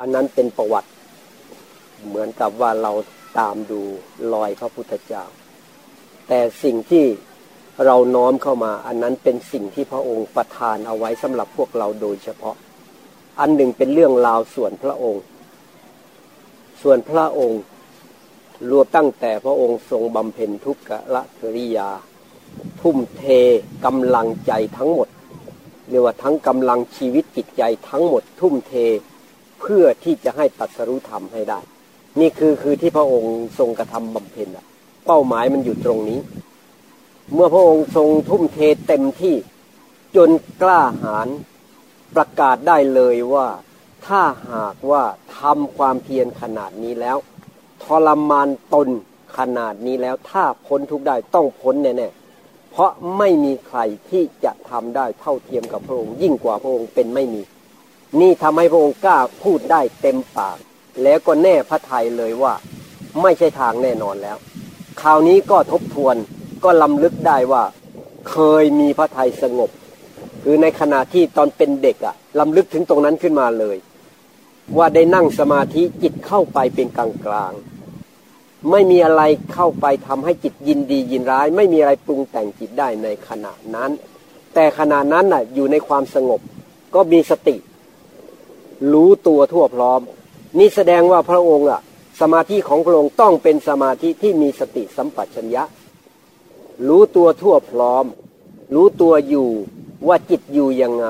อันนั้นเป็นประวัติ เหมือนกับว่าเราตามดูรอยพระพุทธเจ้า แต่สิ่งที่เราน้อมเข้ามา อันนั้นเป็นสิ่งที่พระองค์ประทานเอาไว้สำหรับพวกเราโดยเฉพาะ อันหนึ่งเป็นเรื่องราวส่วนพระองค์ ส่วนพระองค์รวมตั้งแต่พระองค์ทรงบำเพ็ญทุกขละกริยา ทุ่มเทกำลังใจทั้งหมดเรียกว่าทั้งกำลังชีวิตจิตใจทั้งหมดทุ่มเท เพื่อที่จะให้ตัดสรุธรรมให้ได้ นี่คือคือที่พระองค์ทรงกระทำบำเพ็ญอะเป้าหมายมันอยู่ตรงนี้ เมื่อพระองค์ทรงทุ่มเทเต็มที่จนกล้าหาญประกาศได้เลยว่าถ้าหากว่าทำความเพียรขนาดนี้แล้ว ทรมานตนขนาดนี้แล้ว ถ้าพ้นทุกได้ต้องพ้นแน่ๆเพราะไม่มีใครที่จะทำได้เท่าเทียมกับพระองค์ ยิ่งกว่าพระองค์เป็นไม่มี นี่ทำให้พระองค์กล้าพูดได้เต็มปาก แล้วก็แน่พระทัยเลยว่า ไม่ใช่ทางแน่นอนแล้ว คราวนี้ก็ทบทวนก็ลำลึกได้ว่า เคยมีพระทัยสงบ คือในขณะที่ตอนเป็นเด็กอะลำลึกถึงตรงนั้นขึ้นมาเลย ว่าได้นั่งสมาธิจิตเข้าไปเป็นกลางกลางไม่มีอะไรเข้าไปทำให้จิตยินดียินร้าย ไม่มีอะไรปรุงแต่งจิตได้ในขณะนั้น แต่ขณะนั้นน่ะอยู่ในความสงบ ก็มีสติ รู้ตัวทั่วพร้อม นี่แสดงว่าพระองค์อะสมาธิของพระองค์ต้องเป็นสมาธิที่มีสติสัมปชัญญะ รู้ตัวทั่วพร้อม รู้ตัวอยู่ว่าจิตอยู่ยังไง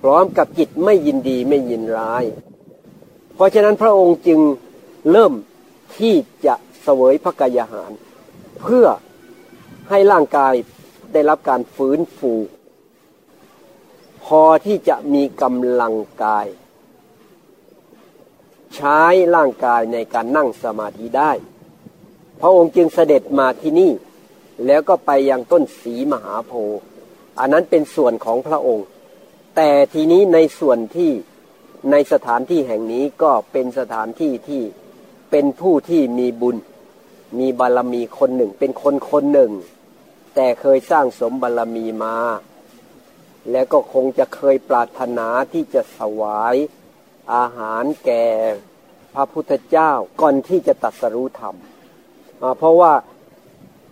พร้อมกับจิตไม่ยินดีไม่ยินร้าย เพราะฉะนั้นพระองค์จึงเริ่มที่จะเสวยพระกายอาหาร เพื่อให้ร่างกายได้รับการฟื้นฟู พอที่จะมีกำลังกาย ใช้ร่างกายในการนั่งสมาธิได้ พระองค์จึงเสด็จมาที่นี่ แล้วก็ไปยังต้นสีมหาโพธิ์อันนั้นเป็นส่วนของพระองค์ แต่ทีนี้ในส่วนที่ในสถานที่แห่งนี้ก็เป็นสถานที่ที่เป็นผู้ที่มีบุญ มีบารมีคนหนึ่ง เป็นคนคนหนึ่ง แต่เคยสร้างสมบารมีมา แล้วก็คงจะเคยปรารถนาที่จะถวาย อาหารแก่พระพุทธเจ้าก่อนที่จะตัดสรู้ธรรม เพราะว่า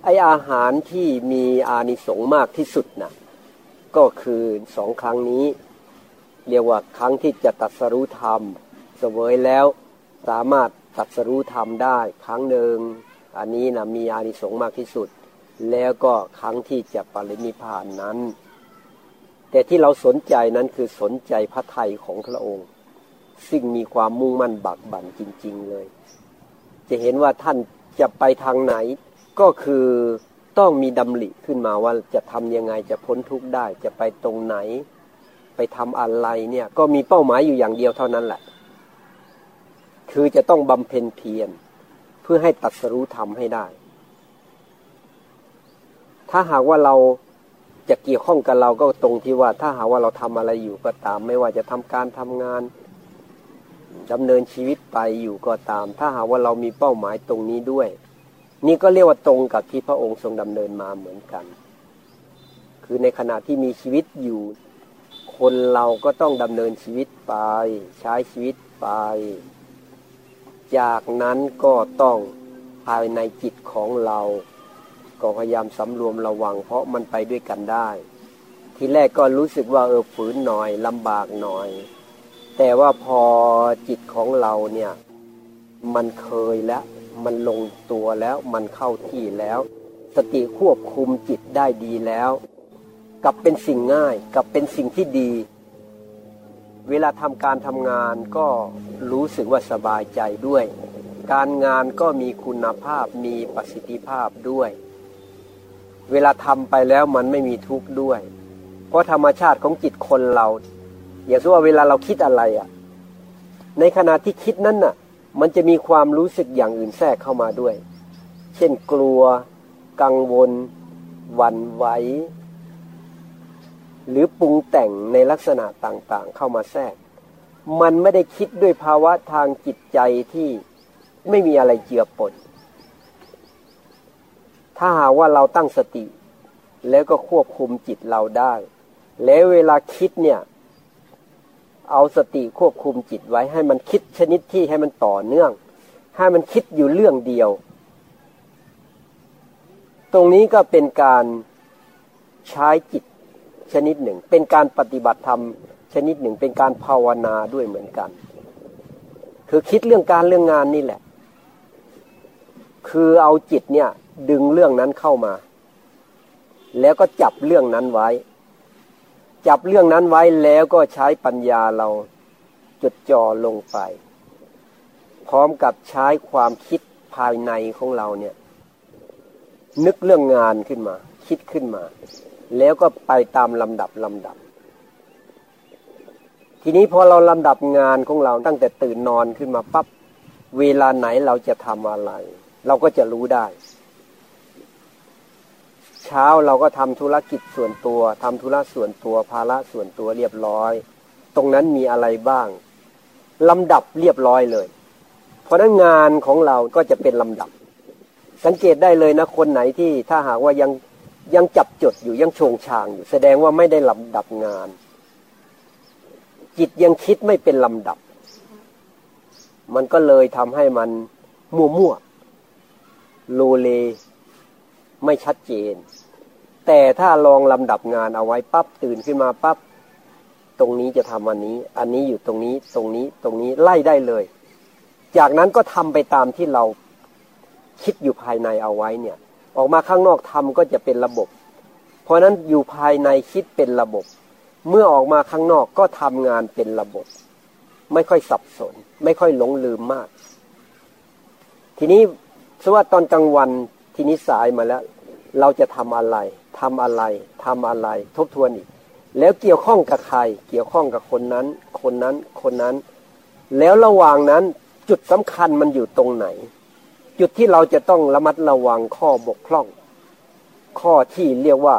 ไออาหารที่มีอานิสงส์มากที่สุดนะก็คือสองครั้งนี้ เรียกว่าครั้งที่จะตัดสรู้ธรรมเสวยแล้วสามารถตัดสรู้ธรรมได้ ครั้งหนึ่งอันนี้นะมีอานิสงส์มากที่สุด แล้วก็ครั้งที่จะปรินิพานนั้น แต่ที่เราสนใจนั้นคือสนใจพระไทยของพระองค์ ซึ่งมีความมุ่งมั่นบักบั่นจริง ๆ เลย จะเห็นว่าท่านจะไปทางไหน ก็คือต้องมีดำริขึ้นมาว่าจะทำยังไงจะพ้นทุกข์ได้ จะไปตรงไหน ไปทำอะไรเนี่ย ก็มีเป้าหมายอยู่อย่างเดียวเท่านั้นแหละ คือจะต้องบำเพ็ญเพียรเพื่อให้ตัดสรู้ธรรมให้ได้ ถ้าหากว่าเราจะเกี่ยวข้องกับเราก็ตรงที่ว่า ถ้าหากว่าเราทำอะไรอยู่ก็ตาม ไม่ว่าจะทำการทำงาน ดำเนินชีวิตไปอยู่ก็ตาม ถ้าหากว่าเรามีเป้าหมายตรงนี้ด้วย นี่ก็เรียกว่าตรงกับที่พระองค์ทรงดำเนินมาเหมือนกัน คือในขณะที่มีชีวิตอยู่ คนเราก็ต้องดำเนินชีวิตไป ใช้ชีวิตไป จากนั้นก็ต้องภายในจิตของเราก็พยายามสำรวมระวัง เพราะมันไปด้วยกันได้ ทีแรกก็รู้สึกว่าเออฝืนหน่อยลำบากหน่อย แต่ว่าพอจิตของเราเนี่ยมันเคยแล้ว มันลงตัวแล้วมันเข้าที่แล้ว สติควบคุมจิตได้ดีแล้วกับเป็นสิ่งง่ายกับเป็นสิ่งที่ดี เวลาทำการทำงานก็รู้สึกว่าสบายใจด้วย การงานก็มีคุณภาพมีประสิทธิภาพด้วย เวลาทำไปแล้วมันไม่มีทุกข์ด้วย เพราะธรรมชาติของจิตคนเรา อย่างเช่ว่าเวลาเราคิดอะไรอะ่ะ ในขณะที่คิดนั้นน่ะ มันจะมีความรู้สึกอย่างอื่นแทรกเข้ามาด้วย เช่นกลัว กังวลหวั่นไหวหรือปรุงแต่งในลักษณะต่างๆ เข้ามาแทรก มันไม่ได้คิดด้วยภาวะทางจิตใจที่ไม่มีอะไรเจือปน ถ้าหาว่าเราตั้งสติ แล้วก็ควบคุมจิตเราได้ แล้วเวลาคิดเนี่ย เอาสติควบคุมจิตไว้ให้มันคิดชนิดที่ให้มันต่อเนื่อง ให้มันคิดอยู่เรื่องเดียว ตรงนี้ก็เป็นการใช้จิตชนิดหนึ่ง เป็นการปฏิบัติธรรมชนิดหนึ่ง เป็นการภาวนาด้วยเหมือนกัน คือคิดเรื่องการเรื่องงานนี่แหละ คือเอาจิตเนี่ยดึงเรื่องนั้นเข้ามา แล้วก็จับเรื่องนั้นไว้ จับเรื่องนั้นไว้แล้วก็ใช้ปัญญาเราจดจ่อลงไป พร้อมกับใช้ความคิดภายในของเราเนี่ย นึกเรื่องงานขึ้นมา คิดขึ้นมา แล้วก็ไปตามลำดับลำดับ ทีนี้พอเราลำดับงานของเราตั้งแต่ตื่นนอนขึ้นมาปับ๊บเวลาไหนเราจะทำอะไร เราก็จะรู้ได้ เช้าเราก็ทำธุรกิจส่วนตัวทำธุระส่วนตัวภาระส่วนตัวเรียบร้อย ตรงนั้นมีอะไรบ้างลำดับเรียบร้อยเลย เพราะนั้นงานของเราก็จะเป็นลำดับ สังเกตได้เลยนะคนไหนที่ถ้าหากว่ายังยังจับจดอยู่ยังชงชางอยู่ แสดงว่าไม่ได้ลำดับงาน จิตยังคิดไม่เป็นลำดับ มันก็เลยทำให้มันมั่วมั่วโลเล ไม่ชัดเจน แต่ถ้าลองลำดับงานเอาไว้ปั๊บตื่นขึ้นมาปั๊บตรงนี้จะทำอันนี้ อันนี้อยู่ตรงนี้ตรงนี้ตรงนี้ไล่ได้เลย จากนั้นก็ทำไปตามที่เราคิดอยู่ภายในเอาไว้เนี่ย ออกมาข้างนอกทำก็จะเป็นระบบ เพราะนั้นอยู่ภายในคิดเป็นระบบ เมื่อออกมาข้างนอกก็ทำงานเป็นระบบ ไม่ค่อยสับสน ไม่ค่อยหลงลืมมาก ทีนี้สว่าตอนกลางวัน ทีนี้สายมาแล้ว เราจะทำอะไรทำอะไรทำอะไร ทบทวนอีก แล้วเกี่ยวข้องกับใคร เกี่ยวข้องกับคนนั้น คนนั้นคนนั้น แล้วระหว่างนั้นจุดสำคัญมันอยู่ตรงไหน จุดที่เราจะต้องระมัดระวังข้อบกพร่อง ข้อที่เรียกว่า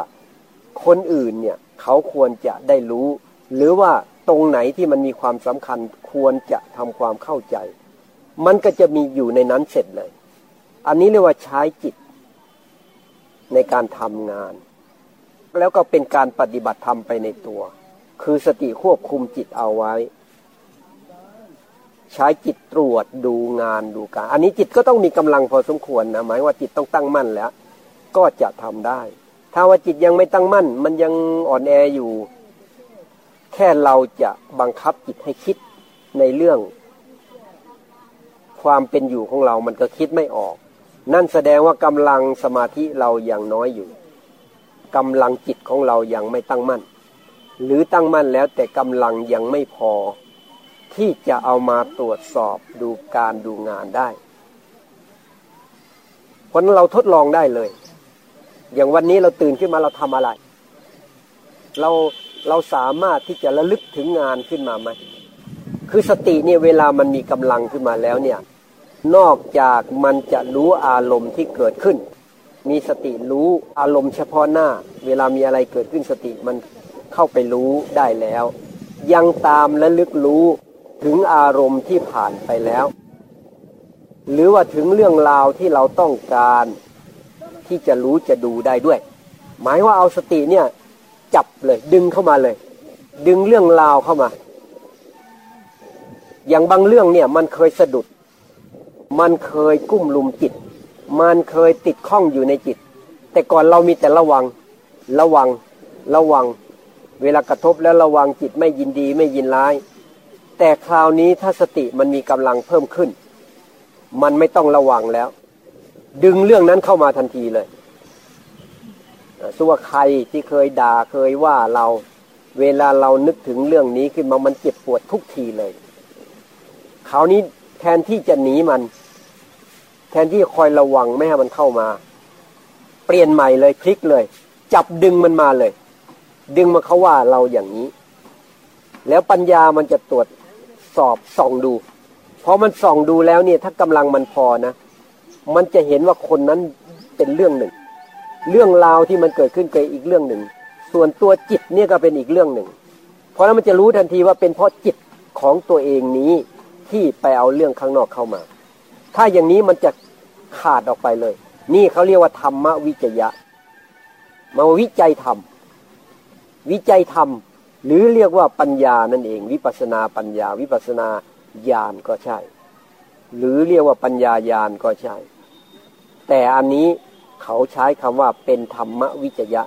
คนอื่นเนี่ยเขาควรจะได้รู้ หรือว่าตรงไหนที่มันมีความสำคัญควรจะทำความเข้าใจ มันก็จะมีอยู่ในนั้นเสร็จเลย อันนี้เรียกว่าใช้จิต ในการทำงาน แล้วก็เป็นการปฏิบัติธรรมไปในตัว คือสติควบคุมจิตเอาไว้ ใช้จิตตรวจดูงานดูการ อันนี้จิตก็ต้องมีกำลังพอสมควรนะหมายว่าจิตต้องตั้งมั่นแล้ว ก็จะทำได้ ถ้าว่าจิตยังไม่ตั้งมั่น มันยังอ่อนแออยู่ แค่เราจะบังคับจิตให้คิดในเรื่อง ความเป็นอยู่ของเรามันก็คิดไม่ออก นั่นแสดงว่ากำลังสมาธิเรายังน้อยอยู่กำลังจิตของเรายังไม่ตั้งมั่น หรือตั้งมั่นแล้วแต่กำลังยังไม่พอ ที่จะเอามาตรวจสอบดูการดูงานได้ เพราะนั้นเราทดลองได้เลย อย่างวันนี้เราตื่นขึ้นมาเราทำอะไร เราเราสามารถที่จะระลึกถึงงานขึ้นมาไหมคือสติเนี่ยเวลามันมีกำลังขึ้นมาแล้วเนี่ย นอกจากมันจะรู้อารมณ์ที่เกิดขึ้น มีสติรู้อารมณ์เฉพาะหน้า เวลามีอะไรเกิดขึ้นสติมันเข้าไปรู้ได้แล้ว ยังตามและลึกรู้ถึงอารมณ์ที่ผ่านไปแล้ว หรือว่าถึงเรื่องราวที่เราต้องการที่จะรู้จะดูได้ด้วย หมายว่าเอาสติเนี่ยจับเลยดึงเข้ามาเลย ดึงเรื่องราวเข้ามา อย่างบางเรื่องเนี่ยมันเคยสะดุด มันเคยกุ้มลุมจิต มันเคยติดข้องอยู่ในจิต แต่ก่อนเรามีแต่ระวัง ระวัง ระวัง เวลากระทบแล้วระวังจิตไม่ยินดีไม่ยินร้าย แต่คราวนี้ถ้าสติมันมีกำลังเพิ่มขึ้น มันไม่ต้องระวังแล้ว ดึงเรื่องนั้นเข้ามาทันทีเลยสัวใครที่เคยด่าเคยว่าเรา เวลาเรานึกถึงเรื่องนี้ขึ้นมามันเจ็บปวดทุกทีเลยคราวนี้ แทนที่จะหนีมัน แทนที่คอยระวังไม่ให้มันเข้ามา เปลี่ยนใหม่เลยพลิกเลย จับดึงมันมาเลย ดึงมาเขาว่าเราอย่างนี้ แล้วปัญญามันจะตรวจสอบส่องดูพอมันส่องดูแล้วเนี่ย ถ้ากำลังมันพอนะมันจะเห็นว่าคนนั้นเป็นเรื่องหนึ่ง เรื่องราวที่มันเกิดขึ้นเกิดอีกเรื่องหนึ่ง ส่วนตัวจิตเนี่ยก็เป็นอีกเรื่องหนึ่ง เพราะนั้นมันจะรู้ทันทีว่าเป็นเพราะจิตของตัวเองนี้ ที่ไปเอาเรื่องข้างนอกเข้ามา ถ้าอย่างนี้มันจะขาดออกไปเลย นี่เขาเรียกว่าธรรมวิจยะ มาวิจัยธรรม วิจัยธรรม หรือเรียกว่าปัญญานั่นเอง วิปัสนาปัญญา วิปัสนาญาณก็ใช่ หรือเรียกว่าปัญญาญาณก็ใช่ แต่อันนี้เขาใช้คำว่าเป็นธรรมวิจยะ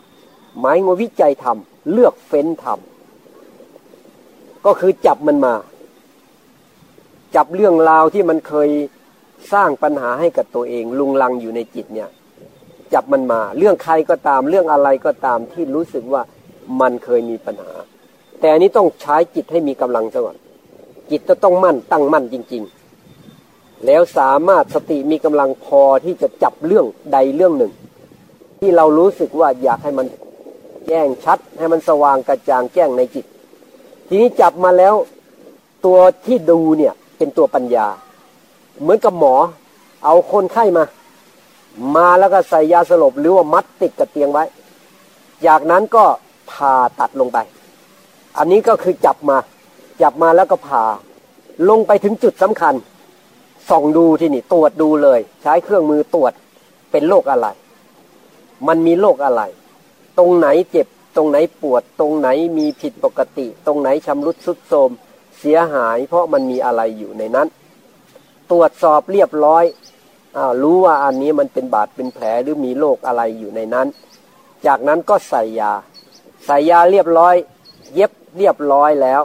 หมายว่าวิจัยธรรม เลือกเฟ้นธรรม ก็คือจับมันมา จับเรื่องราวที่มันเคยสร้างปัญหาให้กับตัวเอง ลุงลังอยู่ในจิตเนี่ย จับมันมา เรื่องใครก็ตาม เรื่องอะไรก็ตามที่รู้สึกว่ามันเคยมีปัญหา แต่อันนี้ต้องใช้จิตให้มีกำลังซะก่อนจิตจะต้องมั่นตั้งมั่นจริง ๆ แล้วสามารถสติมีกำลังพอที่จะจับเรื่องใดเรื่องหนึ่ง ที่เรารู้สึกว่าอยากให้มันแจ้งชัด ให้มันสว่างกระจ่างแจ้งในจิต ทีนี้จับมาแล้วตัวที่ดูเนี่ย เป็นตัวปัญญา เหมือนกับหมอ เอาคนไข้มา มาแล้วก็ใส่ยาสลบหรือว่ามัดติดกับเตียงไว้ จากนั้นก็ผ่าตัดลงไป อันนี้ก็คือจับมา จับมาแล้วก็ผ่า ลงไปถึงจุดสำคัญ ส่องดูที่นี่ตรวจดูเลย ใช้เครื่องมือตรวจเป็นโรคอะไร มันมีโรคอะไร ตรงไหนเจ็บ ตรงไหนปวด ตรงไหนมีผิดปกติ ตรงไหนชำรุดสุดโทรม เสียหาย เพราะมันมีอะไรอยู่ในนั้น ตรวจสอบเรียบร้อยอารู้ว่าอันนี้มันเป็นบาดเป็นแผลหรือมีโรคอะไรอยู่ในนั้น จากนั้นก็ใส่ยา ใส่ยาเรียบร้อย เย็บเรียบร้อยแล้ว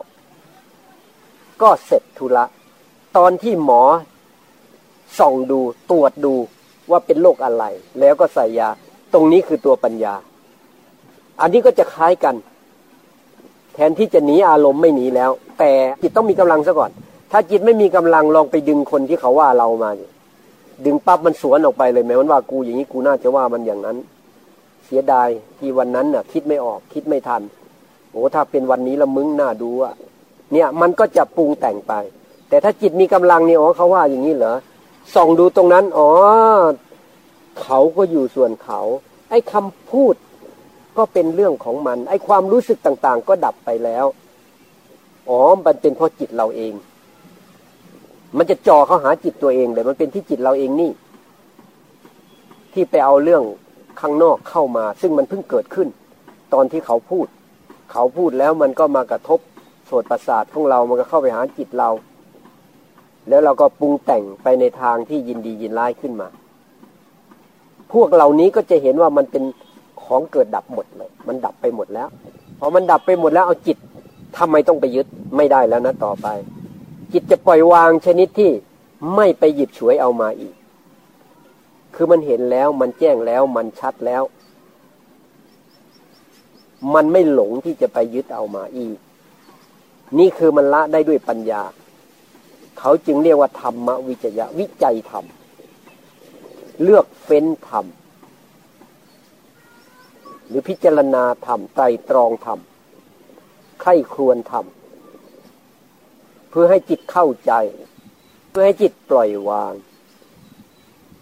ก็เสร็จธุระ ตอนที่หมอส่องดูตรวจดูว่าเป็นโรคอะไร แล้วก็ใส่ยา ตรงนี้คือตัวปัญญา อันนี้ก็จะคล้ายกัน แทนที่จะหนีอารมณ์ไม่หนีแล้ว แต่จิตต้องมีกำลังซะก่อน ถ้าจิตไม่มีกำลังลองไปดึงคนที่เขาว่าเรามา ดึงปั๊บมันสวนออกไปเลยแม้ว่ากูอย่างนี้กูน่าจะว่ามันอย่างนั้น เสียดายที่วันนั้นน่ะ คิดไม่ออกคิดไม่ทันโอ้ถ้าเป็นวันนี้ละมึงน่าดูอะเนี่ยมันก็จะปรุงแต่งไป แต่ถ้าจิตมีกำลังนี่อ๋อเขาว่าอย่างนี้เหรอส่องดูตรงนั้น อ๋อ เขาก็อยู่ส่วนเขา ไอ้คำพูด ก็เป็นเรื่องของมัน ไอ้ความรู้สึกต่างๆ ก็ดับไปแล้ว อ๋อ มันเป็นเพราะจิตเราเอง มันจะจ่อเข้าหาจิตตัวเองเลย มันเป็นที่จิตเราเองนี่ ที่ไปเอาเรื่องข้างนอกเข้ามา ซึ่งมันเพิ่งเกิดขึ้น ตอนที่เขาพูด เขาพูดแล้วมันก็มากระทบโสตประสาทของเรา มันก็เข้าไปหาจิตเรา แล้วเราก็ปรุงแต่งไปในทางที่ยินดียินร้ายขึ้นมา พวกเหล่านี้ก็จะเห็นว่ามันเป็น ของเกิดดับหมดเลย มันดับไปหมดแล้วพอมันดับไปหมดแล้วเอาจิตทำไมต้องไปยึดไม่ได้แล้วนะต่อไป จิตจะปล่อยวางชนิดที่ไม่ไปหยิบฉวยเอามาอีก คือมันเห็นแล้วมันแจ้งแล้วมันชัดแล้ว มันไม่หลงที่จะไปยึดเอามาอีก นี่คือมันละได้ด้วยปัญญา เขาจึงเรียกว่าธรรมวิจยะวิจัยธรรม เลือกเฟ้นธรรม หรือพิจารณาธรรมไตรตรองธรรมไข้ครวนธรรมเพื่อให้จิตเข้าใจ เพื่อให้จิตปล่อยวาง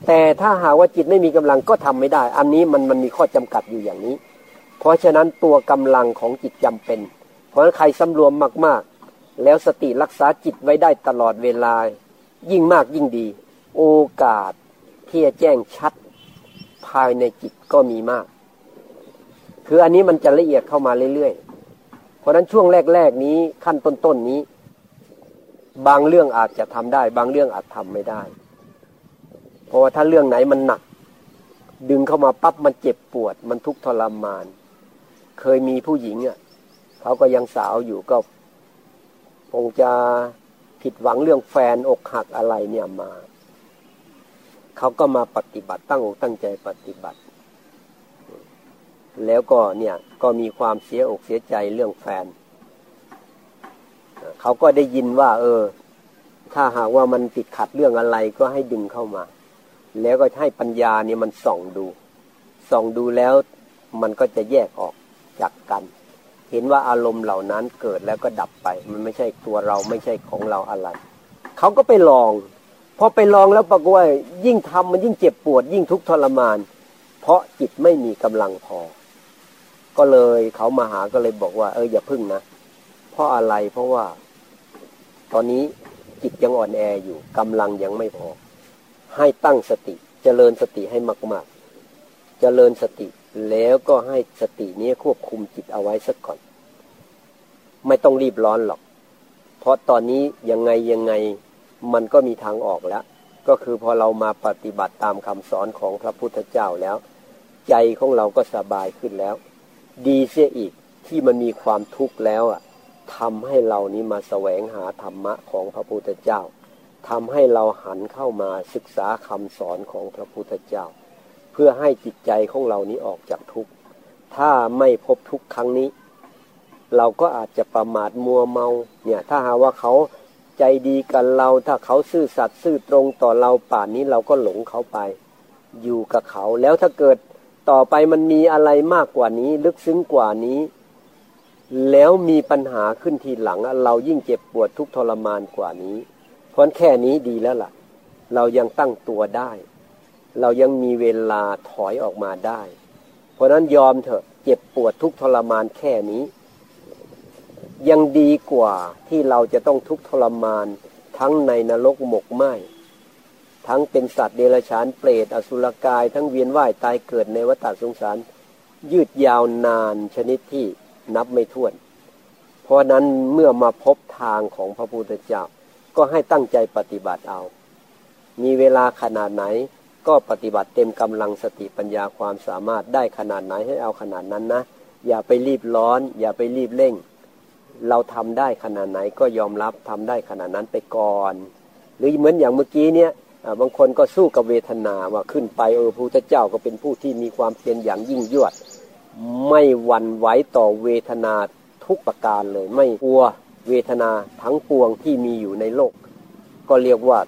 แต่ถ้าหาว่าจิตไม่มีกำลังก็ทำไม่ได้ อันนี้มันมันมีข้อจำกัดอยู่อย่างนี้ เพราะฉะนั้นตัวกำลังของจิตจำเป็น เพราะฉะนั้นใครสำรวมมาก ๆ แล้วสติรักษาจิตไว้ได้ตลอดเวลา ยิ่งมากยิ่งดี โอกาสที่จะแจ้งชัดภายในจิตก็มีมาก คืออันนี้มันจะละเอียดเข้ามาเรื่อยๆ เพราะนั้นช่วงแรก ๆ นี้ขั้นต้นๆนนี้ บางเรื่องอาจจะทำได้ บางเรื่องอาจทำไม่ได้ เพราะว่าถ้าเรื่องไหนมันหนัก ดึงเข้ามาปั๊บมันเจ็บปวด มันทุกข์ทรมาน เคยมีผู้หญิงอะเขาก็ยังสาวอยู่ก็คงจะผิดหวังเรื่องแฟนอกหักอะไรเนี่ยมา เขาก็มาปฏิบัติตั้งอกตั้งใจปฏิบัติ แล้วก็เนี่ยก็มีความเสียอกเสียใจเรื่องแฟน เขาก็ได้ยินว่า เออ ถ้าหากว่ามันติดขัดเรื่องอะไรก็ให้ดึงเข้ามา แล้วก็ให้ปัญญาเนี่ยมันส่องดูส่องดูแล้วมันก็จะแยกออกจากกัน เห็นว่าอารมณ์เหล่านั้นเกิดแล้วก็ดับไป มันไม่ใช่ตัวเราไม่ใช่ของเราอะไร เขาก็ไปลองพอไปลองแล้วปรากฏว่ายิ่งทำมันยิ่งเจ็บปวดยิ่งทุกข์ทรมาน เพราะจิตไม่มีกำลังพอ ก็เลยเขามาหาก็เลยบอกว่า เอออย่าพึ่งนะ เพราะอะไรเพราะว่า ตอนนี้จิตยังอ่อนแออยู่กำลังยังไม่พอ ให้ตั้งสติจเจริญสติให้มากๆจเจริญสติแล้วก็ให้สตินี้ควบคุมจิตเอาไว้สักก่อน ไม่ต้องรีบร้อนหรอก เพราะตอนนี้ยังไงยังไงมันก็มีทางออกแล้ว ก็คือพอเรามาปฏิบัติตามคำสอนของพระพุทธเจ้าแล้ว ใจของเราก็สบายขึ้นแล้ว ดีเสียอีกที่มันมีความทุกข์แล้วอะทำให้เรานี้มาแสวงหาธรรมะของพระพุทธเจ้าทำให้เราหันเข้ามาศึกษาคำสอนของพระพุทธเจ้า เพื่อให้จิตใจของเรานี้ออกจากทุกข์ ถ้าไม่พบทุกครั้งนี้ เราก็อาจจะประมาทมัวเมาเนี่ยถ้าหาว่าเขาใจดีกันเรา ถ้าเขาซื่อสัตย์ซื่อตรงต่อเราป่านนี้เราก็หลงเขาไป อยู่กับเขาแล้วถ้าเกิด ต่อไปมันมีอะไรมากกว่านี้ ลึกซึ้งกว่านี้ แล้วมีปัญหาขึ้นทีหลัง เรายิ่งเจ็บปวดทุกทรมานกว่านี้ เพราะแค่นี้ดีแล้วล่ะ เรายังตั้งตัวได้ เรายังมีเวลาถอยออกมาได้ เพราะนั้นยอมเถอะเจ็บปวดทุกทรมานแค่นี้ ยังดีกว่าที่เราจะต้องทุกทรมานทั้งในนรกหมกไหม ทั้งเป็นสัตว์เดรัจฉานเปรตอสุรกาย ทั้งเวียนว่ายตายเกิดในวัฏสงสาร ยืดยาวนานชนิดที่นับไม่ถ้วน เพราะนั้นเมื่อมาพบทางของพระพุทธเจ้า ก็ให้ตั้งใจปฏิบัติเอา มีเวลาขนาดไหนก็ปฏิบัติเต็มกำลังสติปัญญาความสามารถได้ขนาดไหนให้เอาขนาดนั้นนะ อย่าไปรีบร้อน อย่าไปรีบเร่ง เราทำได้ขนาดไหนก็ยอมรับทำได้ขนาดนั้นไปก่อน หรือเหมือนอย่างเมื่อกี้เนี่ย บางคนก็สู้กับเวทนาว่าขึ้นไปเออพระพุทธเจ้าก็เป็นผู้ที่มีความเพียรอย่างยิ่งยวด ไม่หวั่นไหวต่อเวทนาทุกประการเลย ไม่กลัวเวทนาทั้งปวงที่มีอยู่ในโลก ก็เรียกว่า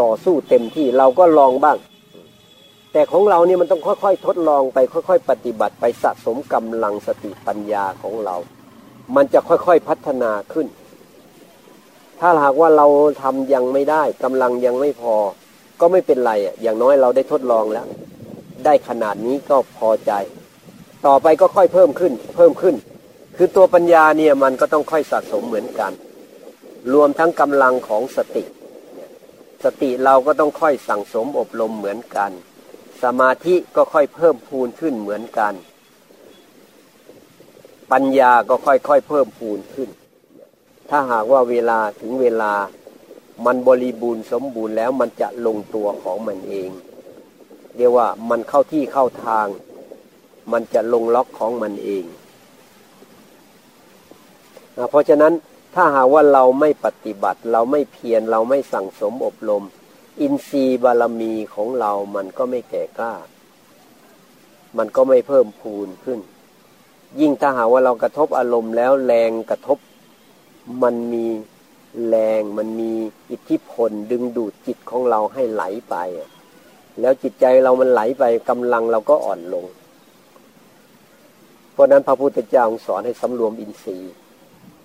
ต่อสู้เต็มที่เราก็ลองบ้าง แต่ของเราเนี่ยมันต้องค่อยๆ ทดลองไปค่อย ๆ ปฏิบัติไปสะสมกำลังสติปัญญาของเรา มันจะค่อยๆพัฒนาขึ้น ถ้าหากว่าเราทำยังไม่ได้กำลังยังไม่พอ ก็ไม่เป็นไรอะอย่างน้อยเราได้ทดลองแล้ว ได้ขนาดนี้ก็พอใจ ต่อไปก็ค่อยเพิ่มขึ้น เพิ่มขึ้น คือตัวปัญญาเนี่ยมันก็ต้องค่อยสะสมเหมือนกัน รวมทั้งกำลังของสติ สติเราก็ต้องค่อยสั่งสมอบรมเหมือนกัน สมาธิก็ค่อยเพิ่มพูนขึ้นเหมือนกัน ปัญญาก็ค่อยๆเพิ่มพูนขึ้น ถ้าหากว่าเวลาถึงเวลามันบริบูรณ์สมบูรณ์แล้วมันจะลงตัวของมันเอง เรียกว่ามันเข้าที่เข้าทาง มันจะลงล็อกของมันเอง เพราะฉะนั้นถ้าหากว่าเราไม่ปฏิบัติ เราไม่เพียรเราไม่สั่งสมอบรม อินทรีย์บารมีของเรามันก็ไม่แก่กล้า มันก็ไม่เพิ่มพูนขึ้น ยิ่งถ้าหากว่าเรากระทบอารมณ์แล้วแรงกระทบ มันมีแรงมันมีอิทธิพลดึงดูดจิตของเราให้ไหลไป แล้วจิตใจเรามันไหลไปกำลังเราก็อ่อนลง เพราะนั้นพระพุทธเจ้าสอนให้สำรวมอินทรีย์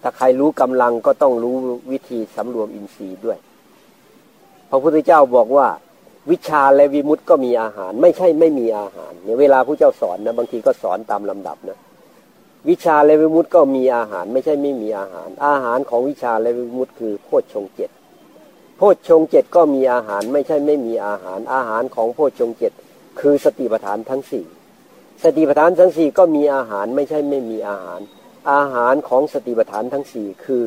ถ้าใครรู้กำลังก็ต้องรู้วิธีสำรวมอินทรีย์ด้วย พระพุทธเจ้าบอกว่า วิชาและวิมุตต์ก็มีอาหาร ไม่ใช่ไม่มีอาหารเนี่ยเวลาผู้เจ้าสอนนะบางทีก็สอนตามลำดับนะ วิชาแลวิมุตก็มีอาหารไม่ใช่ไม่มีอาหาร อาหารของวิชาแลวิมุตคือโพชฌงเจ็ดโพชฌงเจ็ดก็มีอาหารไม่ใช่ไม่มีอาหาร อาหารของโพชฌงเจ็ดคือสติปัฏฐานทั้งสี่สติปัฏฐานทั้งสี่ก็มีอาหารไม่ใช่ไม่มีอาหาร อาหารของสติปัฏฐานทั้งสี่คือ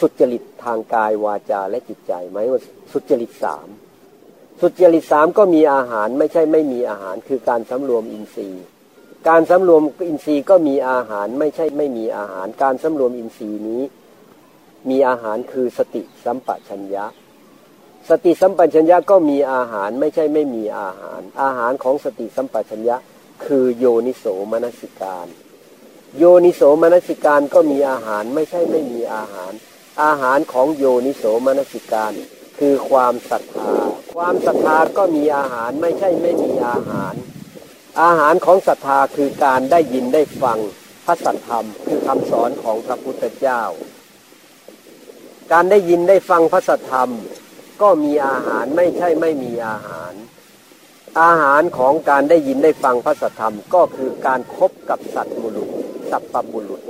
สุจริตทางกายวาจาและจิตใจไหมว่าสุจริตสามสุจริตสามก็มีอาหารไม่ใช่ไม่มีอาหารคือการสำรวมอินทรีย์ การสำรวมอินทรีย์ก็มีอาหารไม่ใช่ไม่มีอาหาร การสำรวมอินทรีย์นี้ มีอาหารคือสติสัมปชัญญะ สติสัมปชัญญะก็มีอาหารไม่ใช่ไม่มีอาหาร อาหารของสติสัมปชัญญะ คือโยนิโสมนสิการ โยนิโสมนสิการก็มีอาหารไม่ใช่ไม่มีอาหาร อาหารของโยนิโสมนสิการ คือความศรัทธา ความศรัทธาก็มีอาหารไม่ใช่ไม่มีอาหาร อาหารของศรัทธาคือการได้ยินได้ฟังพระสัทธรรมคือคำสอนของพระพุทธเจ้า การได้ยินได้ฟังพระสัทธรรม ก็มีอาหารไม่ใช่ไม่มีอาหาร อาหารของการได้ยินได้ฟังพระสัทธรรมก็คือการคบกับสัตว์บุรุษ สัพพบุรุษ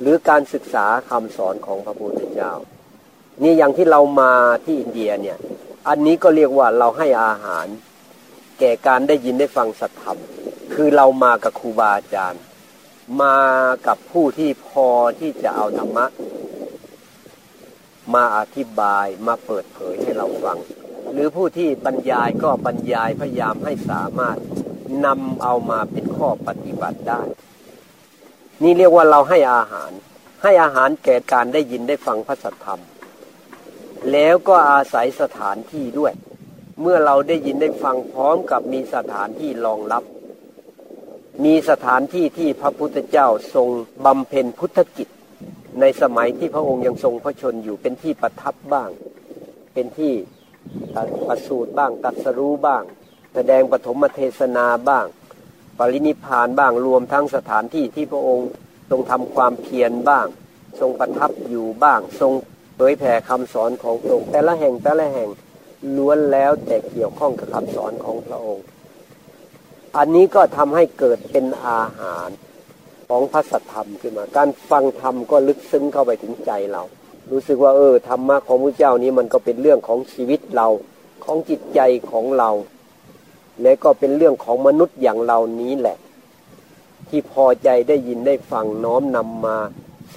หรือการศึกษาคำสอนของพระพุทธเจ้า นี่อย่างที่เรามาที่อินเดียเนี่ย อันนี้ก็เรียกว่าเราให้อาหาร แก่การได้ยินได้ฟังสัตธรรม คือเรามากับครูบาอาจารย์ มากับผู้ที่พอที่จะเอาธรรมะ มาอธิบายมาเปิดเผยให้เราฟัง หรือผู้ที่บรรยายก็บรรยายพยายามให้สามารถนำเอามาเป็นข้อปฏิบัติได้ นี่เรียกว่าเราให้อาหาร ให้อาหารแก่การได้ยินได้ฟังพระสัทธรรม แล้วก็อาศัยสถานที่ด้วย เมื่อเราได้ยินได้ฟังพร้อมกับมีสถานที่รองรับ มีสถานที่ที่พระพุทธเจ้าทรงบำเพ็ญพุทธกิจ ในสมัยที่พระองค์ยังทรงพระชนอยู่เป็นที่ประทับบ้าง เป็นที่ประสูตรบ้างตัดสรู้บ้าง แสดงปฐมเทศนาบ้าง ปรินิพานบ้างรวมทั้งสถานที่ที่พระองค์ทรงทำความเพียรบ้าง ทรงประทับอยู่บ้าง ทรงเผยแผ่คำสอนของพระองค์แต่ละแห่งแต่ละแห่ง ล้วนแล้วแต่เกี่ยวข้องกับคำสอนของพระองค์ อันนี้ก็ทำให้เกิดเป็นอาหารของพระสัทธรรมขึ้นมา การฟังธรรมก็ลึกซึ้งเข้าไปถึงใจเรา รู้สึกว่าเออธรรมะของพระเจ้านี้มันก็เป็นเรื่องของชีวิตเราของจิตใจของเรา และก็เป็นเรื่องของมนุษย์อย่างเรานี้แหละ ที่พอใจได้ยินได้ฟังน้อมนำมา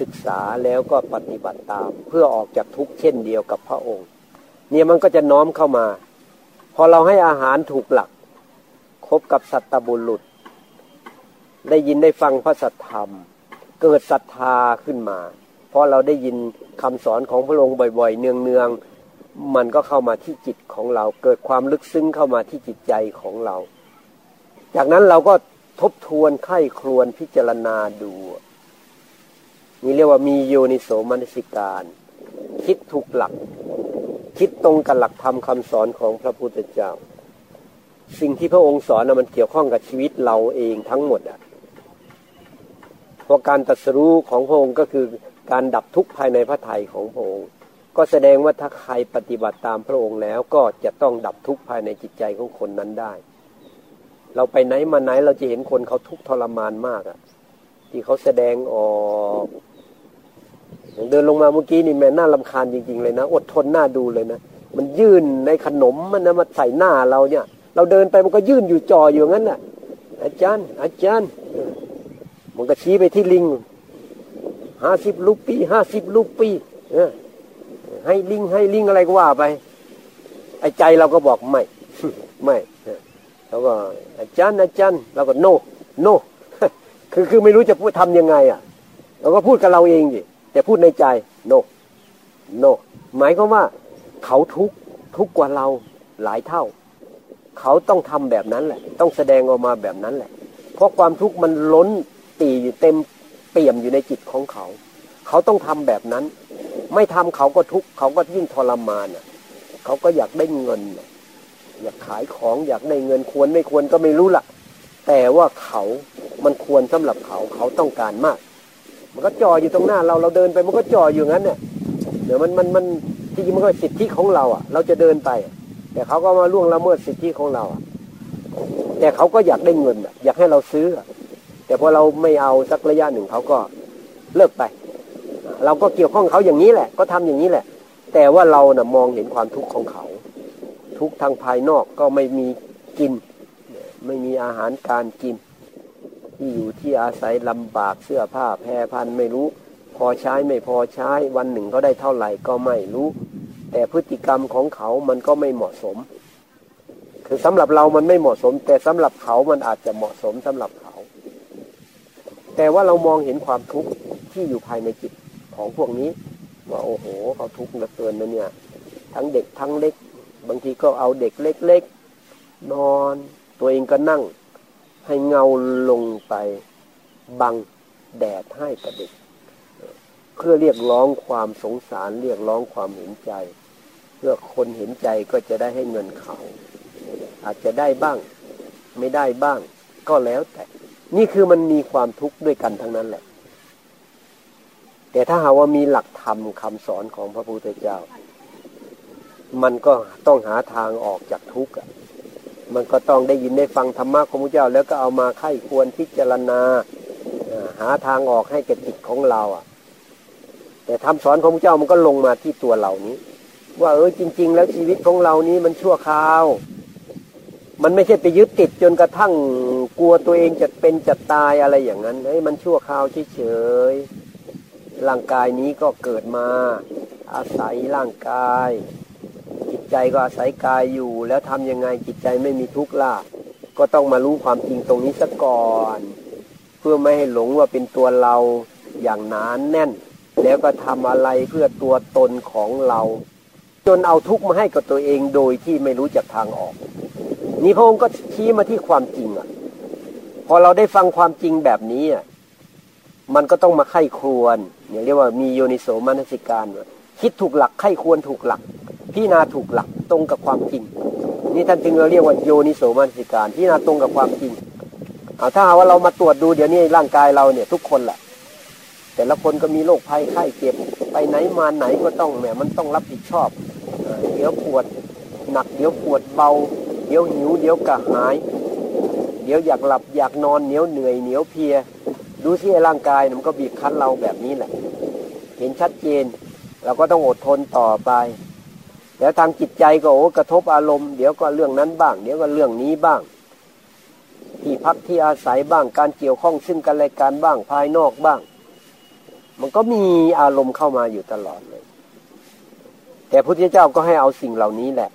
ศึกษาแล้วก็ปฏิบัติตาม เพื่อออกจากทุกข์เช่นเดียวกับพระองค์ เนี่ยมันก็จะน้อมเข้ามา พอเราให้อาหารถูกหลัก คบกับสัตบุรุษ ได้ยินได้ฟังพระสัทธรรม เกิดศรัทธาขึ้นมา เพราะเราได้ยินคำสอนของพระองค์บ่อย ๆ เนืองๆ มันก็เข้ามาที่จิตของเรา เกิดความลึกซึ้งเข้ามาที่จิตใจของเรา จากนั้นเราก็ทบทวนไข้ครวนพิจารณาดูนี่เรียกว่ามีโยนิโสมนสิการ คิดถูกหลัก คิดตรงกับหลักธรรมคาสอนของพระพุทธเจ้า สิ่งที่พระองค์สอนนะมันเกี่ยวข้องกับชีวิตเราเองทั้งหมดอะเพราะการตรัสรู้ของพระองค์ก็คือการดับทุกข์ภายในพระทัยของพระองค์ ก็แสดงว่าถ้าใครปฏิบัติตามพระองค์แล้วก็จะต้องดับทุกข์ภายในจิตใจของคนนั้นได้ เราไปไหนมาไหนเราจะเห็นคนเขาทุกข์ทรมานมากอะ ที่เขาแสดงออก เดินลงมาเมื่อกี้นี่แม่น่าลำคาญจริง ๆ เลยนะ อดทนหน้าดูเลยนะ มันยื่นในขนมมันนะมาใส่หน้าเราเนี่ย เราเดินไปมันก็ยื่นอยู่จออยู่งั้นน่ะ อาจารย์ อาจารย์ มันก็ชี้ไปที่ลิงห้าสิบลูกปีห้าสิบลูกปีให้ลิงให้ลิงอะไรก็ว่าไป ไอ้ใจเราก็บอกไม่ ไม่เราก็อาจารย์อาจารย์เราก็โนโนคือคือไม่รู้จะพูดทำยังไง อะ เราก็พูดกับเราเองดิ แต่พูดในใจโนโนหมายความว่า เขาทุกทุกกว่าเราหลายเท่า เขาต้องทำแบบนั้นแหละ ต้องแสดงออกมาแบบนั้นแหละ เพราะความทุกข์มันล้นตีอยู่เต็มเปี่ยมอยู่ในจิตของเขา เขาต้องทำแบบนั้น ไม่ทำเขาก็ทุกข์เขาก็ยิ่งทรมานอะเขาก็อยากได้เงิน อยากขายของอยากได้เงินควรไม่ควรก็ไม่รู้ละแต่ว่าเขามันควรสำหรับเขาเขาต้องการมาก มันก็จ่ออยู่ตรงหน้าเราเราเดินไปมันก็จ่ออยู่งั้นเนี่ยเดี๋ยวมันมันมันที่จริงมันก็สิทธิของเราอะ เราจะเดินไป แต่เขาก็มาล่วงละเมิดสิทธิของเราอะแต่เขาก็อยากได้เงินอยากให้เราซื้อ แต่พอเราไม่เอาสักระยะหนึ่งเขาก็เลิกไป เราก็เกี่ยวข้องเขาอย่างนี้แหละ ก็ทำอย่างนี้แหละ แต่ว่าเราเน่ะมองเห็นความทุกข์ของเขา ทุกทางภายนอกก็ไม่มีกิน ไม่มีอาหารการกิน ที่อยู่ที่อาศัยลำบากเสื้อผ้าแพรพันไม่รู้ พอใช้ไม่พอใช้วันหนึ่งเขาได้เท่าไหร่ก็ไม่รู้ แต่พฤติกรรมของเขามันก็ไม่เหมาะสม คือสำหรับเรามันไม่เหมาะสม แต่สำหรับเขามันอาจจะเหมาะสมสำหรับเขา แต่ว่าเรามองเห็นความทุกข์ที่อยู่ภายในจิตของพวกนี้ว่าโอ้โหเขาทุกข์เหลือเกินนะเนี่ยทั้งเด็กทั้งเล็ก บางทีก็เอาเด็กเล็ก ๆ นอน ตัวเองก็นั่ง ให้เงาลงไปบังแดดให้กับเด็ก เพื่อเรียกร้องความสงสารเรียกร้องความเห็นใจ เพื่อคนเห็นใจก็จะได้ให้เงินเขา อาจจะได้บ้าง ไม่ได้บ้าง ก็แล้วแต่ นี่คือมันมีความทุกข์ด้วยกันทั้งนั้นแหละ แต่ถ้าหาว่ามีหลักธรรมคำสอนของพระพุทธเจ้า มันก็ต้องหาทางออกจากทุกข์ มันก็ต้องได้ยินได้ฟังธรรมะของพระเจ้า แล้วก็เอามาไข้ควรพิจารณาหาทางออกให้แก่จิตของเราอะ แต่ทำสอนของพระเจ้ามันก็ลงมาที่ตัวเหล่านี้ ว่าเออจริง ๆ แล้วชีวิตของเรานี้มันชั่วคราว มันไม่ใช่ไปยึดติดจนกระทั่งกลัวตัวเองจะเป็นจะตายอะไรอย่างนั้นเฮ้ยมันชั่วคราวเฉยๆร่างกายนี้ก็เกิดมา อาศัยร่างกาย ใจก็อาศัยกายอยู่ แล้วทำยังไงจิตใจไม่มีทุกข์ล่ะก็ต้องมารู้ความจริงตรงนี้ซะก่อน เพื่อไม่ให้หลงว่าเป็นตัวเราอย่างหนานแน่น แล้วก็ทำอะไรเพื่อตัวตนของเรา จนเอาทุกข์มาให้กับตัวเองโดยที่ไม่รู้จักทางออก นี่พระองค์ก็ชี้มาที่ความจริงอะ พอเราได้ฟังความจริงแบบนี้อะมันก็ต้องมาไข้ครวนอย่างเรียกว่ามีโยนิโสมนสิการคิดถูกหลักไข้ควรถูกหลัก พิจารณาถูกหลักตรงกับความจริง นี่ท่านจึงเรียกว่าโยนิโสมนสิการพิจารณาตรงกับความจริงเอาถ้าว่าเรามาตรวจดูเดี๋ยวนี้ร่างกายเราเนี่ยทุกคนแหละแต่ละคนก็มีโรคภัยไข้เจ็บไปไหนมาไหนก็ต้องแหมมันต้องรับผิดชอบเดี๋ยวปวดหนักเดี๋ยวปวดเบา เดี๋ยวหิวเดี๋ยวกระหาย เดี๋ยวอยากหลับอยากนอนเหนียวเหนื่อยเหนียวเพีย ดูสิร่างกายมันก็บีบคั้นเราแบบนี้แหละ เห็นชัดเจนเราก็ต้องอดทนต่อไป แล้วทางจิตใจก็โอ้กระทบอารมณ์เดี๋ยวก็เรื่องนั้นบ้าง เดี๋ยวก็เรื่องนี้บ้าง ที่พักที่อาศัยบ้างการเกี่ยวข้องซึ่งกันและกันบ้างภายนอกบ้าง มันก็มีอารมณ์เข้ามาอยู่ตลอดเลย แต่พระพุทธเจ้าก็ให้เอาสิ่งเหล่านี้แหละ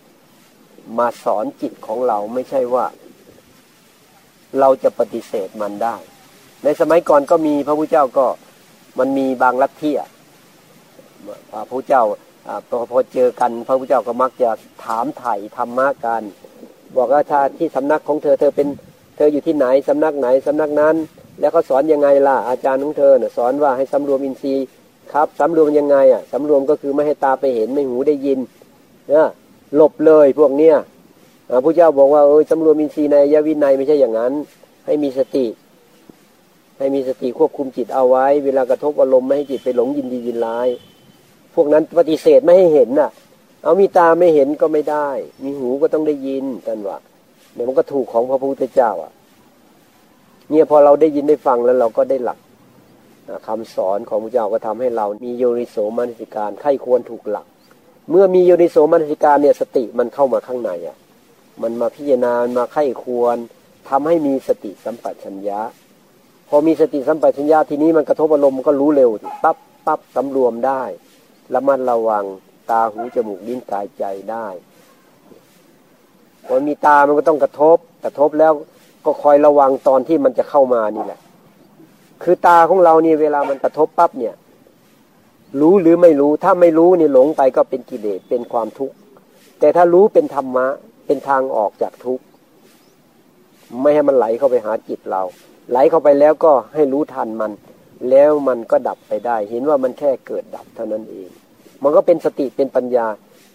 มาสอนจิตของเราไม่ใช่ว่า เราจะปฏิเสธมันได้ ในสมัยก่อนก็มีพระพุทธเจ้าก็มันมีบางลัทธิอะพระพุทธเจ้า พอพอเจอกัน พระพุทธเจ้าก็มักจะถามไถ่ธรรมะกัน บอกว่าถ้าที่สำนักของเธอเธอเป็นเธออยู่ที่ไหนสำนักไหนสำนักนั้น แล้วเขาสอนยังไงล่ะอาจารย์ของเธอสอนว่าให้สำรวมอินทรีย์ครับสำรวมยังไงอะสำรวมก็คือไม่ให้ตาไปเห็นไม่หูได้ยินเนี่ยหลบเลยพวกเนี้ยพระพุทธเจ้าบอกว่าเออสำรวมอินทรีย์ในยวินัยไม่ใช่อย่างนั้น ให้มีสติ ให้มีสติควบคุมจิตเอาไว้ เวลากระทบอารมณ์ไม่ให้จิตไปหลงยินดียินร้าย พวกนั้นปฏิเสธไม่ให้เห็นน่ะ เอามีตาไม่เห็นก็ไม่ได้ มีหูก็ต้องได้ยินกันว่าเดี๋ยวมันก็ถูกของพระพุทธเจ้าอะ เนี่ยพอเราได้ยินได้ฟังแล้วเราก็ได้หลักคำสอนของพระเจ้าก็ทำให้เรามีโยนิโสมนสิการไข้ควรถูกหลัก เมื่อมีโยนิโสมนสิการเนี่ยสติมันเข้ามาข้างในอะ มันมาพิจารณามาไข้ควรทำให้มีสติสัมปชัญญะ พอมีสติสัมปชัญญะทีนี้มันกระทบอารมณ์มันก็รู้เร็วปั๊บปั๊บสำรวมได้ ระมัดระวังตาหูจมูกลิ้นกายใจได้พอมีตามันก็ต้องกระทบ กระทบแล้วก็คอยระวังตอนที่มันจะเข้ามานี่แหละ คือตาของเรานี่เวลามันกระทบปั๊บเนี่ย รู้หรือไม่รู้ถ้าไม่รู้นี่หลงไปก็เป็นกิเลสเป็นความทุกข์แต่ถ้ารู้เป็นธรรมะ เป็นทางออกจากทุกข์ไม่ให้มันไหลเข้าไปหาจิตเรา ไหลเข้าไปแล้วก็ให้รู้ทันมัน แล้วมันก็ดับไปได้ เห็นว่ามันแค่เกิดดับเท่านั้นเอง มันก็เป็นสติเป็นปัญญา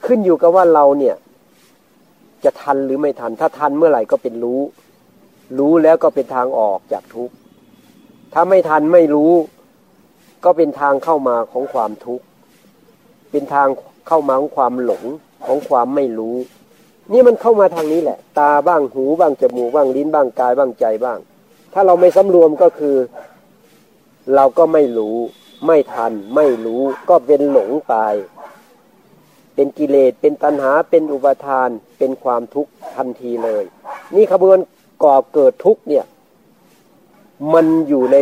ขึ้นอยู่กับว่าเราเนี่ย จะทันหรือไม่ทัน ถ้าทันเมื่อไหร่ก็เป็นรู้ รู้แล้วก็เป็นทางออกจากทุกข์ ถ้าไม่ทันไม่รู้ ก็เป็นทางเข้ามาของความทุกข์ เป็นทางเข้ามาของความหลงของความไม่รู้ นี่มันเข้ามาทางนี้แหละ ตาบ้างหูบ้างจมูกบ้างลิ้นบ้างกายบ้างใจบ้าง ถ้าเราไม่สำรวมก็คือ เราก็ไม่รู้ ไม่ทัน ไม่รู้ก็เป็นหลงไปเป็นกิเลสเป็นตัณหาเป็นอุปทานเป็นความทุกข์ทันทีเลย นี่ขบวนก่อเกิดทุกข์เนี่ย มันอยู่ใน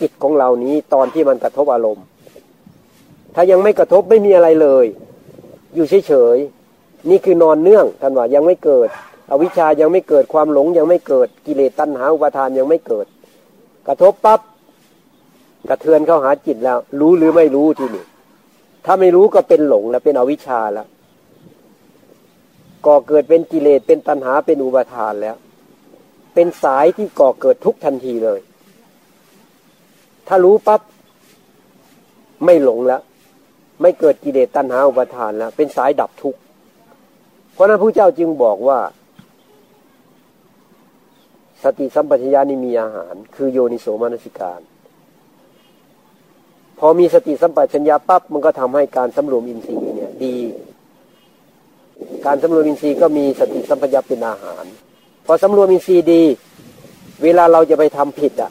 จิตของเรานี้ตอนที่มันกระทบอารมณ์ ถ้ายังไม่กระทบไม่มีอะไรเลย อยู่เฉยๆนี่คือนอนเนื่องท่านว่ายังไม่เกิด อวิชายังไม่เกิดความหลงยังไม่เกิด กิเลสตัณหาอุปทานยังไม่เกิด กระทบปับ๊บ กระเทือนเข้าหาจิตแล้ว รู้หรือไม่รู้ที่นี่ถ้าไม่รู้ก็เป็นหลงแล้วเป็นอวิชชาแล้วก่อเกิดเป็นกิเลสเป็นตัณหาเป็นอุปาทานแล้ว เป็นสายที่ก่อเกิดทุกทันทีเลย ถ้ารู้ปับ๊บไม่หลงแล้ว ไม่เกิดกิเลสตัณหาอุปาทานแล้ว เป็นสายดับทุกข์เพราะนั้นพระเจ้าจึงบอกว่า สติสัมปชัญญะนี่มีอาหาร คือโยนิโสมนสิการ พอมีสติสัมปชัญญะปั๊บมันก็ทำให้การสำรวมอินทรีย์เนี่ยดี การสำรวมอินทรีย์ก็มีสติสัมปชัญญะเป็นอาหาร พอสำรวมอินทรีย์ดี เวลาเราจะไปทำผิดอะ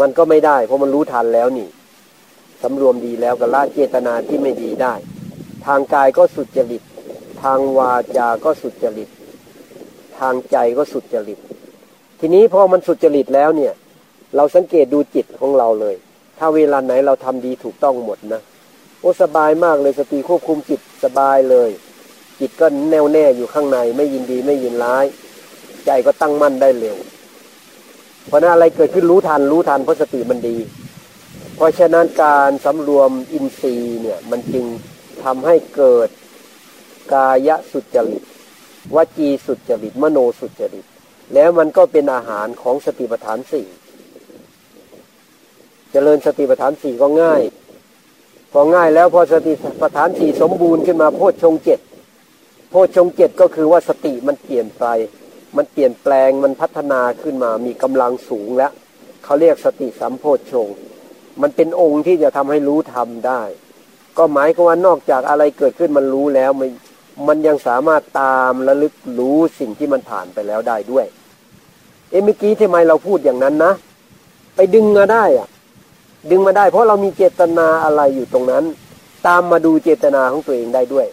มันก็ไม่ได้ เพราะมันรู้ทันแล้วนี่สำรวมดีแล้วก็ละเจตนาที่ไม่ดีได้ ทางกายก็สุดจริต ทางวาจาก็สุดจริต ทางใจก็สุดจริต ทีนี้พอมันสุดจริตแล้วเนี่ย เราสังเกตดูจิตของเราเลย ถ้าเวลาไหนเราทำดีถูกต้องหมดนะโอ้สบายมากเลยสติควบคุมจิตสบายเลย จิตก็แน่วแน่อยู่ข้างในไม่ยินดีไม่ยินร้าย ใจก็ตั้งมั่นได้เร็ว เพราะนั้นอะไรเกิดขึ้นรู้ทันรู้ทันเพราะสติมันดี เพราะฉะนั้นการสำรวมอินทรีย์เนี่ยมันจึงทำให้เกิดกายสุจริตวจีสุจริตมโนสุจริต แล้วมันก็เป็นอาหารของสติปัฏฐานสี่ เจริญสติปัฏฐานสี่ก็ง่าย พอง่ายแล้วพอสติปัฏฐานสี่สมบูรณ์ขึ้นมาโพชฌงเจ็ดโพชฌงเจ็ดก็คือว่าสติมันเปลี่ยนไปมันเปลี่ยนแปลงมันพัฒนาขึ้นมามีกำลังสูงแล้วเขาเรียกสติสัมโพชฌงมันเป็นองค์ที่จะทำให้รู้ทำได้ ก็หมายความว่านอกจากอะไรเกิดขึ้นมันรู้แล้วมันมันยังสามารถตามระลึกรู้สิ่งที่มันผ่านไปแล้วได้ด้วย เอ็เมื่อกี้ทำไมเราพูดอย่างนั้นนะ ไปดึงมาได้อะ ดึงมาได้ เพราะเรามีเจตนาอะไรอยู่ตรงนั้น ตามมาดูเจตนาของตัวเองได้ด้วย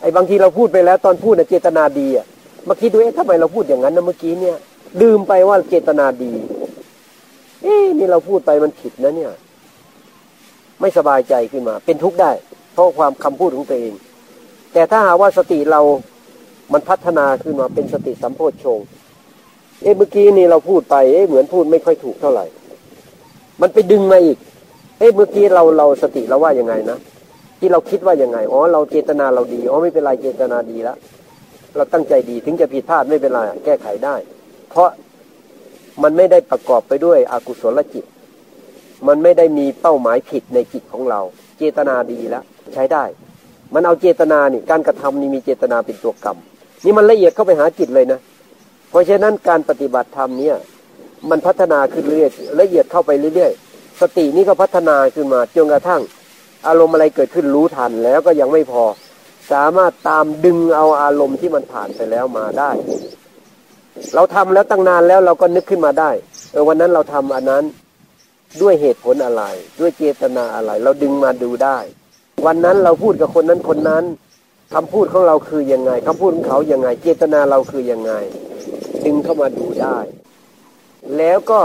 ไอ้บางทีเราพูดไปแล้วตอนพูดนะเจตนาดีอะเมื่อกี้ดูเอ๊ะทำไมเราพูดอย่างนั้นนะเมื่อกี้เนี่ยลืมไปว่าเจตนาดี เอ๊ะนี่เราพูดไปมันผิดนะเนี่ย ไม่สบายใจขึ้นมา เป็นทุกข์ได้ เพราะความคำพูดของตัวเอง แต่ถ้าหาว่าสติเรามันพัฒนาขึ้นมาเป็นสติสัมโพชฌงเอ๊ะเมื่อกี้นี่เราพูดไปเอ๊ะเหมือนพูดไม่ค่อยถูกเท่าไหร่ มันไปดึงมาอีก เอ๊ะเมื่อกี้เราเราสติเราว่ายังไงนะที่เราคิดว่ายังไง อ๋อ เราเจตนาเราดี อ๋อ ไม่เป็นไรเจตนาดีแล้ว เราตั้งใจดี ถึงจะผิดพลาดไม่เป็นไร แก้ไขได้ เพราะมันไม่ได้ประกอบไปด้วยอกุศลจิต มันไม่ได้มีเป้าหมายผิดในจิตของเรา เจตนาดีแล้ว ใช้ได้ มันเอาเจตนานี่ การกระทำนี่มีเจตนาเป็นตัวกรรม นี่มันละเอียดเข้าไปหาจิตเลยนะ เพราะฉะนั้นการปฏิบัติธรรมเนี่ย มันพัฒนาขึ้นเรื่อยละเอียดเข้าไปเรื่อยๆ สตินี่ก็พัฒนาขึ้นมาจนกระทั่ง อารมณ์อะไรเกิดขึ้นรู้ทันแล้วก็ยังไม่พอ สามารถตามดึงเอาอารมณ์ที่มันผ่านไปแล้วมาได้ เราทำแล้วตั้งนานแล้วเราก็นึกขึ้นมาได้เออวันนั้นเราทำอันนั้นด้วยเหตุผลอะไร ด้วยเจตนาอะไร เราดึงมาดูได้ วันนั้นเราพูดกับคนนั้นคนนั้นคำพูดของเราคือยังไงคำพูดของเขายังไง เจตนาเราคือยังไง ดึงเข้ามาดูได้ แล้วก็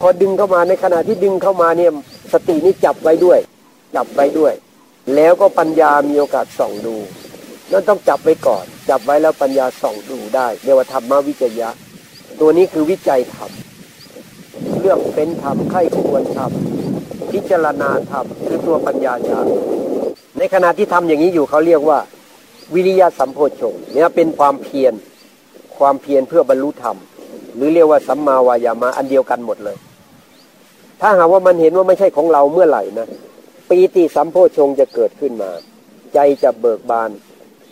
พอดึงเข้ามาในขณะที่ดึงเข้ามาเนี่ยสตินี่จับไว้ด้วย จับไว้ด้วย แล้วก็ปัญญามีโอกาสส่องดูนั่นต้องจับไว้ก่อน จับไว้แล้วปัญญาส่องดูได้เรียกว่าธรรมวิจยะ ตัวนี้คือวิจัยธรรมเรื่องเป็นธรรมไข้ควรธรรมพิจารณาธรรมคือตัวปัญญาญาในขณะที่ทำอย่างนี้อยู่เขาเรียกว่า วิริยะสัมโพชงเนี่ยเป็นความเพียรความเพียรเพื่อบรรลุธรรม หรือเรียกว่าสัมมาวายามะอันเดียวกันหมดเลย ถ้าหากว่ามันเห็นว่าไม่ใช่ของเราเมื่อไหร่นะปีติสัมโพชงจะเกิดขึ้นมา ใจจะเบิกบาน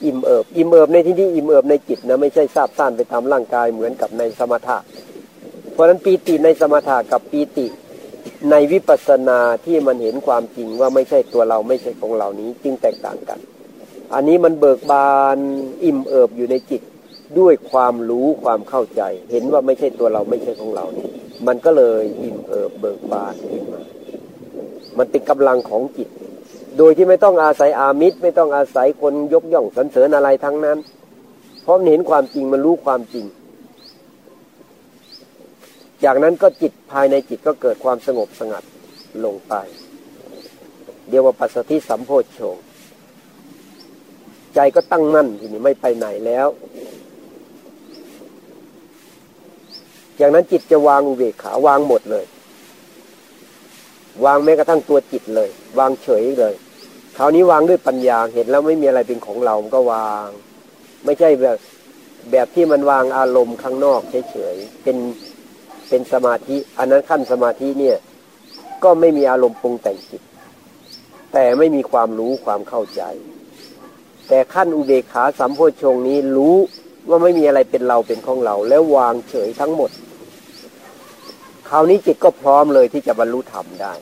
อิ่มเอิบ อิ่มเอิบในที่นี้อิ่มเอิบในจิตนะไม่ใช่ทราบซ่านไปตามร่างกายเหมือนกับในสมถะ เพราะฉะนั้นปีติในสมถะกับปีติในวิปัสสนาที่มันเห็นความจริงว่าไม่ใช่ตัวเราไม่ใช่ของเรานี้จึงแตกต่างกัน อันนี้มันเบิกบานอิ่มเอิบอยู่ในจิต ด้วยความรู้ความเข้าใจ เห็นว่าไม่ใช่ตัวเราไม่ใช่ของเรานี้มันก็เลยอิ่มเอิบเบิกบานขึ้นมา มันเป็นกำลังของจิต โดยที่ไม่ต้องอาศัยอามิตร ไม่ต้องอาศัยคนยกย่องสรรเสริญอะไรทั้งนั้น เพราะมันเห็นความจริงมันรู้ความจริง จากนั้นก็จิตภายในจิตก็เกิดความสงบสงัดลงไปเดียวว่าปัสสติสัมโพชฌงใจก็ตั้งมั่นทีนี้ไม่ไปไหนแล้ว จากนั้นจิตจะวางอุเบกขาวางหมดเลย วางแม้กระทั่งตัวจิตเลย วางเฉยเลยคราวนี้วางด้วยปัญญาเห็นแล้วไม่มีอะไรเป็นของเราก็วาง ไม่ใช่แบบแบบที่มันวางอารมณ์ข้างนอกเฉยๆเป็นเป็นสมาธิ อันนั้นขั้นสมาธิเนี่ย ก็ไม่มีอารมณ์ปรุงแต่งจิต แต่ไม่มีความรู้ความเข้าใจ แต่ขั้นอุเบกขาสัมโพชงนี้รู้ว่าไม่มีอะไรเป็นเราเป็นของเรา แล้ววางเฉยทั้งหมด คราวนี้จิตก็พร้อมเลยที่จะบรรลุธรรมได้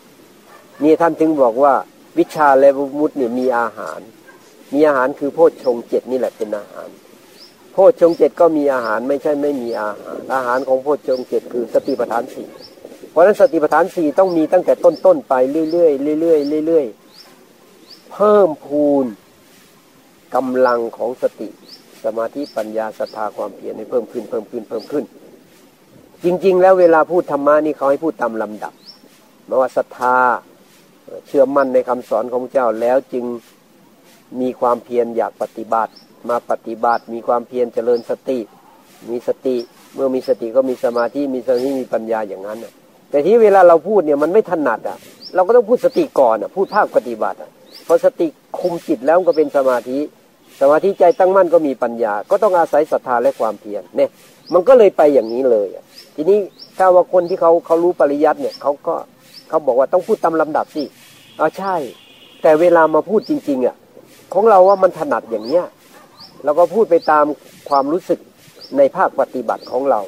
นี่ท่านถึงบอกว่า วิชาและมุตเนี่ยมีอาหาร มีอาหารคือโพชฌงเจ็ดนี่แหละเป็นอาหาร โพชฌงเจ็ดก็มีอาหารไม่ใช่ไม่มีอาหาร อาหารของโพชฌงเจ็ดคือสติปัฏฐานสี่เพราะฉะนั้นสติปัฏฐานสี่ต้องมีตั้งแต่ต้นๆไปเรื่อยๆเรื่อยๆเรื่อยๆเพิ่มพูนกำลังของสติ สมาธิปัญญาศรัทธาความเพียรให้เพิ่มขึ้นเพิ่มขึ้นเพิ่มขึ้น จริง ๆ แล้วเวลาพูดธรรมะนี่เขาให้พูดตามลำดับมาว่าศรัทธาเชื่อมั่นในคำสอนของเจ้าแล้วจึงมีความเพียรอยากปฏิบัติ มาปฏิบัติ มีความเพียรเจริญสติ มีสติ เมื่อมีสติก็มีสมาธิมีสมาธิมีปัญญาอย่างนั้นแต่ที่เวลาเราพูดเนี่ยมันไม่ถนัดอะ เราก็ต้องพูดสติก่อนอะพูดภาคปฏิบัติอะพอสติคุมจิตแล้วก็เป็นสมาธิ สมาธิใจตั้งมั่นก็มีปัญญา ก็ต้องอาศัยศรัทธาและความเพียรเนี่ย มันก็เลยไปอย่างนี้เลยทีนี้ถ้าว่าคนที่เขาเขารู้ปริยัติเนี่ยเขาก็เขาบอกว่าต้องพูดตามลำดับสิอ๋อใช่ แต่เวลามาพูดจริง ๆอะของเราว่ามันถนัดอย่างเนี้ยเราก็พูดไปตามความรู้สึกในภาคปฏิบัติของเรา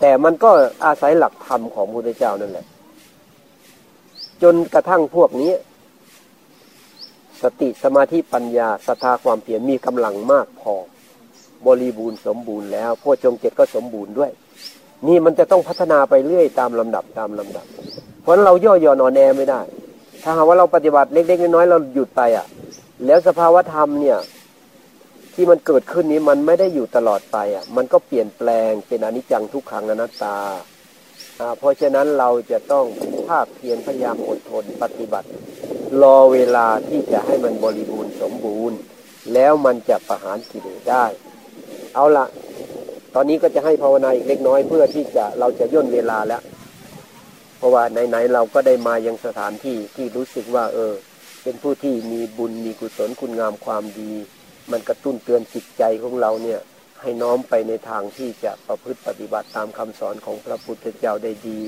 แต่มันก็อาศัยหลักธรรมของพระพุทธเจ้านั่นแหละ จนกระทั่งพวกนี้ สติสมาธิปัญญาศรัทธาความเพียรมีกำลังมากพอ บริบูรณ์สมบูรณ์แล้วพวกจงเจตก็สมบูรณ์ด้วย นี่มันจะต้องพัฒนาไปเรื่อยตามลำดับตามลำดับ เพราะนั้นเราย่อหย่อนอนแอไม่ได้ ถ้าหากว่าเราปฏิบัติเล็กๆน้อยๆเราหยุดไปอะ แล้วสภาวธรรมเนี่ยที่มันเกิดขึ้นนี้มันไม่ได้อยู่ตลอดไปอะ มันก็เปลี่ยนแปลงเป็นอนิจจังทุกขังอนัตตาเพราะฉะนั้นเราจะต้องภาคเพียรพยายามอดทนปฏิบัติ รอเวลาที่จะให้มันบริบูรณ์สมบูรณ์ แล้วมันจะประหารกิเลสได้ เอาละตอนนี้ก็จะให้ภาวนาอีกเล็กน้อยเพื่อที่จะเราจะย่นเวลาแล้ว เพราะว่าไหนๆเราก็ได้มายังสถานที่ที่รู้สึกว่า เออ เป็นผู้ที่มีบุญมีกุศลคุณงามความดี มันกระตุ้นเตือนจิตใจของเราเนี่ย ให้น้อมไปในทางที่จะประพฤติปฏิบัติตามคำสอนของพระพุทธเจ้าได้ดี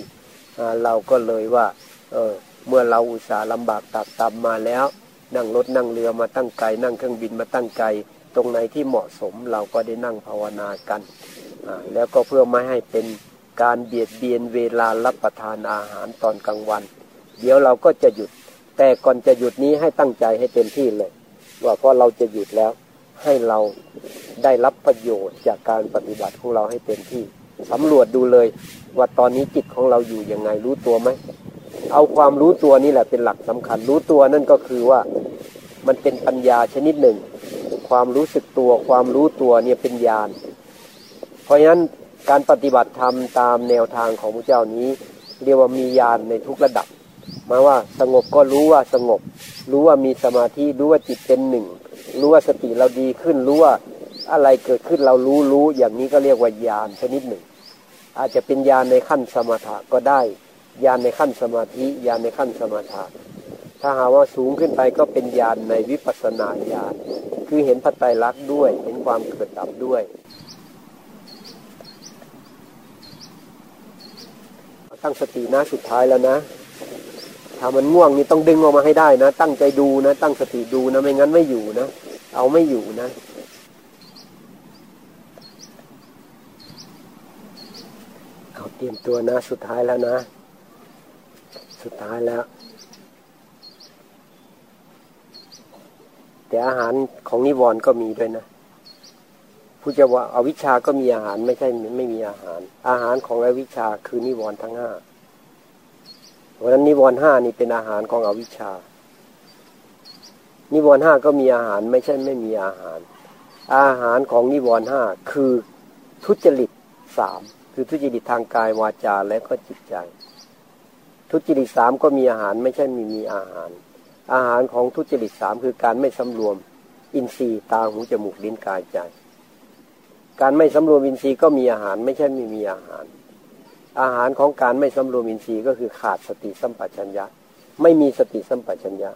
เราก็เลยว่า เออ เมื่อเราอุตส่าห์ลำบากตักตำมาแล้ว นั่งรถนั่งเรือมาตั้งไกลนั่งเครื่องบินมาตั้งไกล ตรงไหนที่เหมาะสมเราก็ได้นั่งภาวนากัน แล้วก็เพื่อไม่ให้เป็นการเบียดเบียนเวลารับประทานอาหารตอนกลางวัน เดี๋ยวเราก็จะหยุด แต่ก่อนจะหยุดนี้ให้ตั้งใจให้เต็มที่เลย ว่าพอเราจะหยุดแล้วให้เราได้รับประโยชน์จากการปฏิบัติของเราให้เต็มที่สำรวจดูเลยว่าตอนนี้จิตของเราอยู่ยังไงรู้ตัวไหมเอาความรู้ตัวนี่แหละเป็นหลักสำคัญ รู้ตัวนั่นก็คือว่ามันเป็นปัญญาชนิดหนึ่ง ความรู้สึกตัว ความรู้ตัวเนี่ยเป็นญาณ เพราะฉะนั้นการปฏิบัติธรรมตามแนวทางของพระเจ้านี้เรียกว่ามีญาณในทุกระดับมาว่าสงบก็รู้ว่าสงบ รู้ว่ามีสมาธิรู้ว่าจิตเป็นหนึ่ง รู้ว่าสติเราดีขึ้น รู้ว่าอะไรเกิดขึ้นเรารู้รู้อย่างนี้ก็เรียกว่าญาณชนิดหนึ่ง อาจจะเป็นญาณในขั้นสมถะก็ได้ญาณในขั้นสมาธิญาณในขั้นสมถะ ถ้าหาว่าสูงขึ้นไปก็เป็นญาณในวิปัสสนาญาณคือเห็นพระไตรลักษณ์ด้วย เห็นความเกิดดับด้วยตั้งสตินะสุดท้ายแล้วนะถ้ามันง่วงนี่ต้องดึงออกมาให้ได้นะ ตั้งใจดูนะ ตั้งสติดูนะไม่งั้นไม่อยู่นะ เอาไม่อยู่นะเอาเตรียมตัวนะ สุดท้ายแล้วนะ สุดท้ายแล้ว แต่อาหารของนิวรณ์ก็มีด้วยนะผู้จะว่าอาวิชาก็มีอาหารไม่ใช่ไม่มีอาหาร อาหารของอวิชาคือนิวรณ์ทั้งห้าเพราะนั้นนิวรณ์ห้านี่เป็นอาหารของอวิชชา นิวรณ์ห้าก็มีอาหารไม่ใช่ไม่มีอาหาร อาหารของนิวรณ์ห้าคือทุจริตสามคือทุจริตทางกายวาจาและก็จิตใจ ทุจริตสามก็มีอาหารไม่ใช่มีมีอาหาร อาหารของทุจริตสามคือการไม่สำรวมอินทรีย์ตาหูจมูกลิ้นกายใจ การไม่สำรวมอินทรีย์ก็มีอาหารไม่ใช่ไม่มีอาหาร อาหารของการไม่สำรวมอินทรีย์ก็คือขาดสติสัมปชัญญะ ไม่มีสติสัมปชัญญะ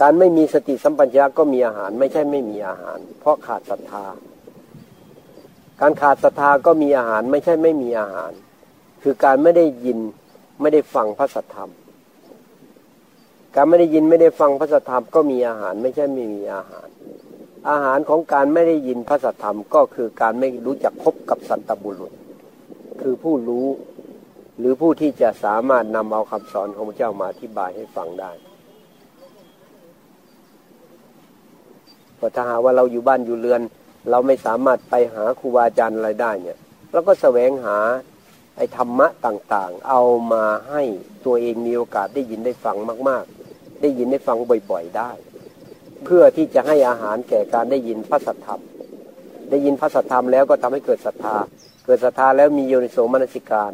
การไม่มีสติสัมปชัญญะก็มีอาหารไม่ใช่ไม่มีอาหาร เพราะขาดศรัทธา การขาดศรัทธาก็มีอาหารไม่ใช่ไม่มีอาหาร คือการไม่ได้ยินไม่ได้ฟังพระสัทธรรม การไม่ได้ยินไม่ได้ฟังพระสัทธรรมก็มีอาหารไม่ใช่ไม่มีอาหาร อาหารของการไม่ได้ยินพระสัทธรรมก็คือการไม่รู้จักพบกับสันตบุรุษ คือผู้รู้หรือผู้ที่จะสามารถนำเอาคำสอนของพระเจ้ามาอธิบายให้ฟังได้พอถ้าหาว่าเราอยู่บ้านอยู่เรือน เราไม่สามารถไปหาครูบาอาจารย์อะไรได้เนี่ยเราก็แสวงหาไอ้ธรรมะต่างๆ เอามาให้ตัวเองมีโอกาสได้ยินได้ฟังมาก ๆ ได้ยินได้ฟังบ่อยๆได้ เพื่อที่จะให้อาหารแก่การได้ยินพระสัทธรรม ได้ยินพระสัทธรรมแล้วก็ทำให้เกิดศรัทธา เกิดศรัทธาแล้วมีโยนิโสมนสิการ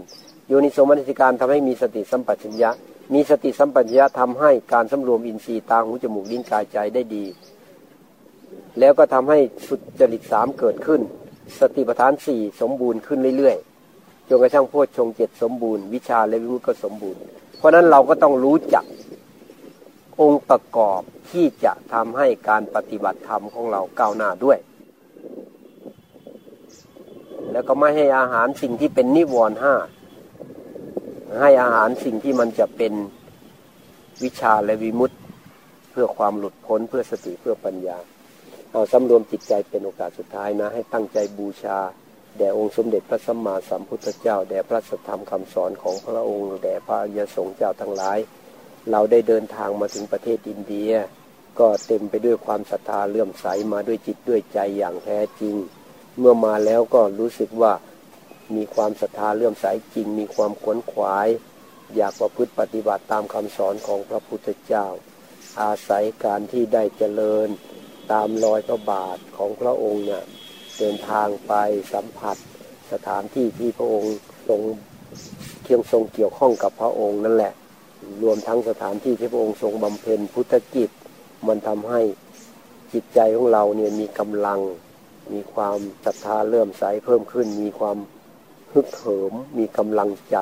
โยนิโสมนสิการทำให้มีสติสัมปชัญญะ มีสติสัมปชัญญะทำให้การสำรวมอินทรีย์ตาหูจมูกลิ้นกายใจได้ดี แล้วก็ทำให้สุจริตสามเกิดขึ้น สติปัฏฐานสี่สมบูรณ์ขึ้นเรื่อยๆจนกระทั่งโพชฌงเจ็ดสมบูรณ์วิชาและวิมุตติก็สมบูรณ์ เพราะนั้นเราก็ต้องรู้จัก องค์ประกอบที่จะทำให้การปฏิบัติธรรมของเราก้าวหน้าด้วย แล้วก็ไม่ให้อาหารสิ่งที่เป็นนิวรณ์ห้าให้อาหารสิ่งที่มันจะเป็นวิชาและวิมุตติเพื่อความหลุดพ้นเพื่อสติเพื่อปัญญา เอาสำรวมจิตใจเป็นโอกาสสุดท้ายนะ ให้ตั้งใจบูชา แด่องค์สมเด็จพระสัมมาสัมพุทธเจ้า แด่พระสัทธรรมคำสอนของพระองค์ แด่พระยสงฆ์เจ้าทั้งหลาย เราได้เดินทางมาถึงประเทศอินเดีย ก็เต็มไปด้วยความศรัทธาเลื่อมใสมาด้วยจิตด้วยใจอย่างแท้จริง เมื่อมาแล้วก็รู้สึกว่ามีความศรัทธาเลื่อมใสจริง มีความขวนขวาย อยากประพฤติปฏิบัติตามคำสอนของพระพุทธเจ้า อาศัยการที่ได้เจริญตามรอยพระบาทของพระองค์เนี่ยเดินทางไปสัมผัสสถานที่ที่พระองค์ทรงเคียงทรงเกี่ยวข้องกับพระองค์นั่นแหละ รวมทั้งสถานที่ที่พระองค์ทรงบำเพ็ญพุทธกิจ มันทำให้จิตใจของเราเนี่ยมีกำลัง มีความศรัทธาเริ่มใสเพิ่มขึ้น มีความฮึกเหิม มีกำลังใจ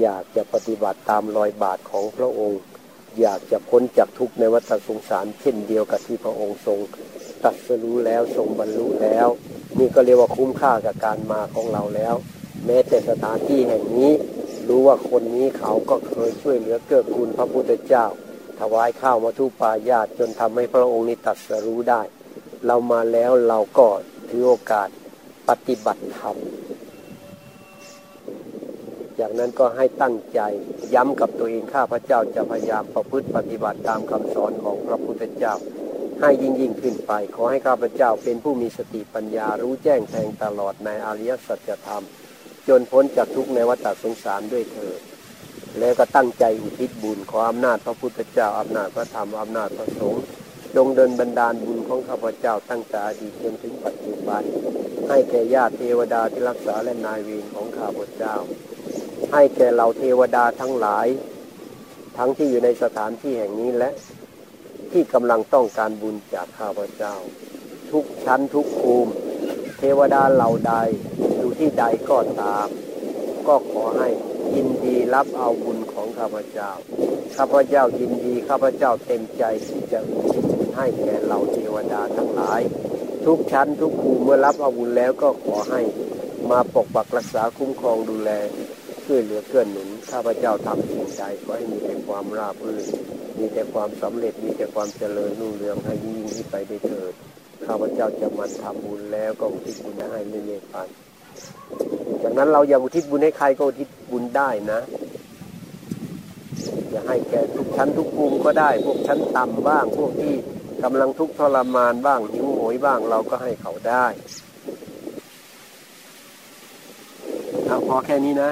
อยากจะปฏิบัติตามรอยบาทของพระองค์ อยากจะพ้นจากทุกข์ในวัฏสงสาร เช่นเดียวกับที่พระองค์ทรงตัดสรู้แล้วทรงบรรลุแล้วนี่ก็เรียกว่าคุ้มค่ากับการมาของเราแล้ว แม้แต่สถานที่แห่งนี้ รู้ว่าคนนี้เขาก็เคยช่วยเหลือเกื้อกูลพระพุทธเจ้า ถวายข้าวมาทุปายาตจนทำให้พระองค์นี้ตัดสรู้ได้ เรามาแล้วเราก็ถือโอกาสปฏิบัติธรรมจากนั้นก็ให้ตั้งใจย้ำกับตัวเองข้าพระเจ้าจะพยายามประพฤติปฏิบัติตามคำสอนของพระพุทธเจ้า ให้ยิ่งยิ่งขึ้นไป ขอให้ข้าพเจ้าเป็นผู้มีสติปัญญารู้แจ้งแทงตลอดในอริยสัจธรรม จนพ้นจากทุกข์ในวัฏสงสารด้วยเธอแล้วก็ตั้งใจอุทิศบุญขออำนาจพระพุทธเจ้าอำนาจพระธรรมอำนาจพระสงฆ์จงเดินบันดาลบุญของข้าพเจ้าตั้งแต่อดีตจนถึงปัจจุบัน ให้แก่ญาติเทวดาที่รักษาและนายเวรของข้าพเจ้า ให้แก่เราเทวดาทั้งหลาย ทั้งที่อยู่ในสถานที่แห่งนี้และที่กำลังต้องการบุญจากข้าพเจ้า ทุกชั้นทุกภูมิ เทวดาเหล่าใด ที่ใดก็ตาม ก็ขอให้ยินดีรับเอาบุญของข้าพเจ้า ข้าพเจ้ายินดีข้าพเจ้าเต็มใจที่จะให้แก่เราเทวดาทั้งหลาย ทุกชั้นทุกภูเมื่อรับเอาบุญแล้วก็ขอให้มาปกปักรักษาคุ้มครองดูแลช่วยเหลือเกื้อหนุนข้าพเจ้าทำสิ่งใดก็ให้มีแต่ความราบรื่นมีแต่ความสำเร็จมีแต่ความเจริญรุ่งเรืองให้ยิ่งที่ไปได้เถิดข้าพเจ้าจะมันทำบุญแล้วก็อุทิศบุญให้เรื่อยๆไป จากนั้นเราอยากอุทิศบุญให้ใครก็อุทิศบุญได้นะจะให้แก่ทุกชั้นทุกภูมิก็ได้ พวกชั้นต่ำบ้าง พวกที่กำลังทุกข์ทรมานบ้างหิวโหยบ้างเราก็ให้เขาได้เอาพอแค่นี้นะ